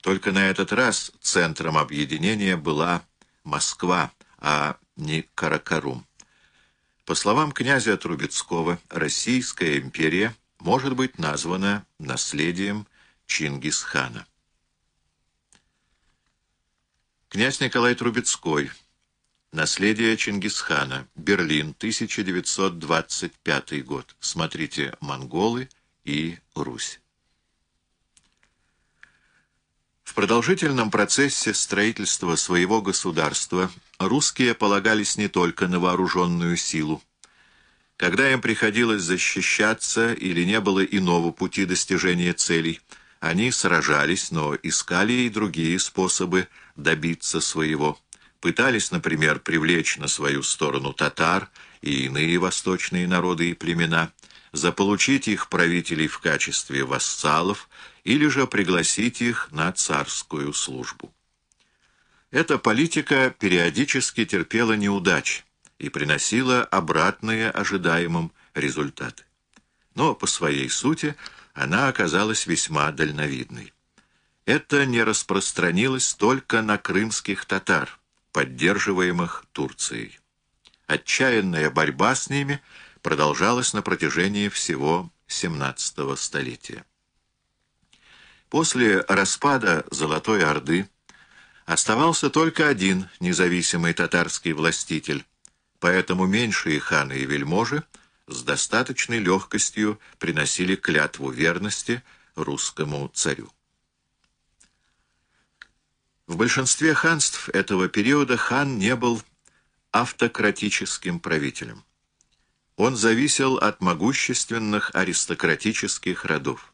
Только на этот раз центром объединения была Москва, а не Каракарум. По словам князя Трубецкого, Российская империя может быть названа наследием Чингисхана. Князь Николай Трубецкой. Наследие Чингисхана. Берлин, 1925 год. Смотрите «Монголы» и «Русь». В продолжительном процессе строительства своего государства русские полагались не только на вооруженную силу. Когда им приходилось защищаться или не было иного пути достижения целей, они сражались, но искали и другие способы добиться своего. Пытались, например, привлечь на свою сторону татар и иные восточные народы и племена, заполучить их правителей в качестве вассалов или же пригласить их на царскую службу. Эта политика периодически терпела неудачи и приносила обратные ожидаемым результаты. Но по своей сути она оказалась весьма дальновидной. Это не распространилось только на крымских татар, поддерживаемых Турцией. Отчаянная борьба с ними продолжалась на протяжении всего XVII столетия. После распада Золотой Орды оставался только один независимый татарский властитель, поэтому меньшие ханы и вельможи с достаточной легкостью приносили клятву верности русскому царю. В большинстве ханств этого периода хан не был автократическим правителем. Он зависел от могущественных аристократических родов.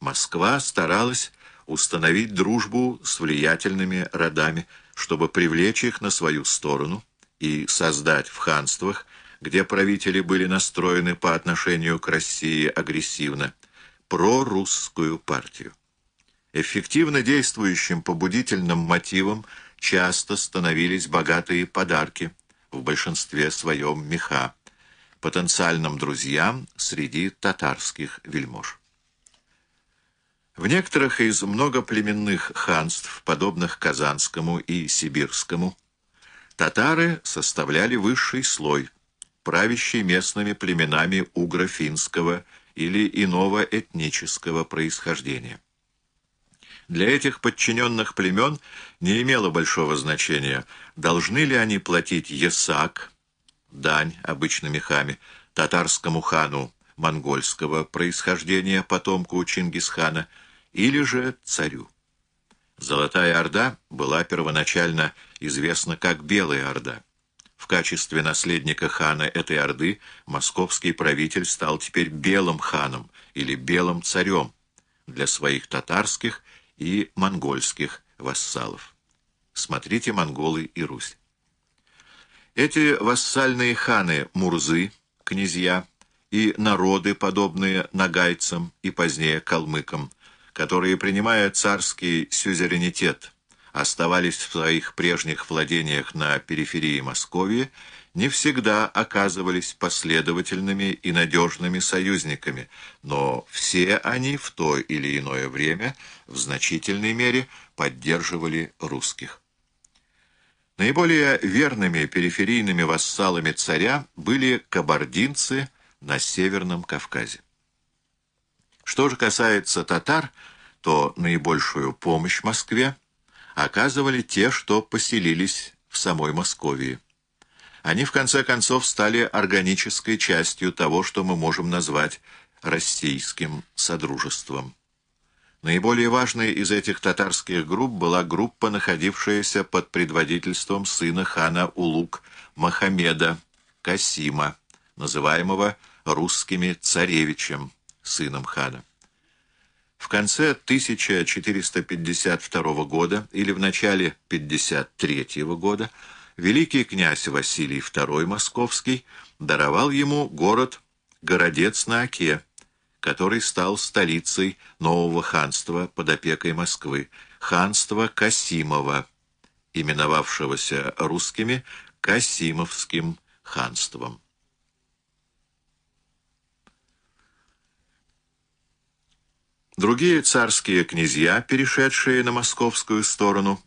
Москва старалась установить дружбу с влиятельными родами, чтобы привлечь их на свою сторону и создать в ханствах, где правители были настроены по отношению к России агрессивно, прорусскую партию. Эффективно действующим побудительным мотивом часто становились богатые подарки, в большинстве своем меха, потенциальным друзьям среди татарских вельмож. В некоторых из многоплеменных ханств, подобных Казанскому и Сибирскому, татары составляли высший слой, правящий местными племенами угро-финского или иного этнического происхождения. Для этих подчиненных племен не имело большого значения, должны ли они платить есак, дань обычными хами, татарскому хану монгольского происхождения, потомку Чингисхана, или же царю. Золотая Орда была первоначально известна как Белая Орда. В качестве наследника хана этой Орды московский правитель стал теперь Белым ханом или Белым царем для своих татарских и монгольских вассалов. Смотрите «Монголы и Русь». Эти вассальные ханы Мурзы, князья, и народы, подобные нагайцам и позднее калмыкам, которые, принимая царский сюзеренитет, оставались в своих прежних владениях на периферии Московии, не всегда оказывались последовательными и надежными союзниками, но все они в то или иное время в значительной мере поддерживали русских. Наиболее верными периферийными вассалами царя были кабардинцы на Северном Кавказе. Что же касается татар, то наибольшую помощь Москве оказывали те, что поселились в самой Московии. Они, в конце концов, стали органической частью того, что мы можем назвать российским содружеством. Наиболее важной из этих татарских групп была группа, находившаяся под предводительством сына хана Улук Махамеда Касима, называемого русскими царевичем, сыном хана. В конце 1452 года или в начале 53 года великий князь Василий II Московский даровал ему город Городец на Оке, который стал столицей нового ханства под опекой Москвы, ханства Касимова, именовавшегося русскими Касимовским ханством. Другие царские князья, перешедшие на московскую сторону,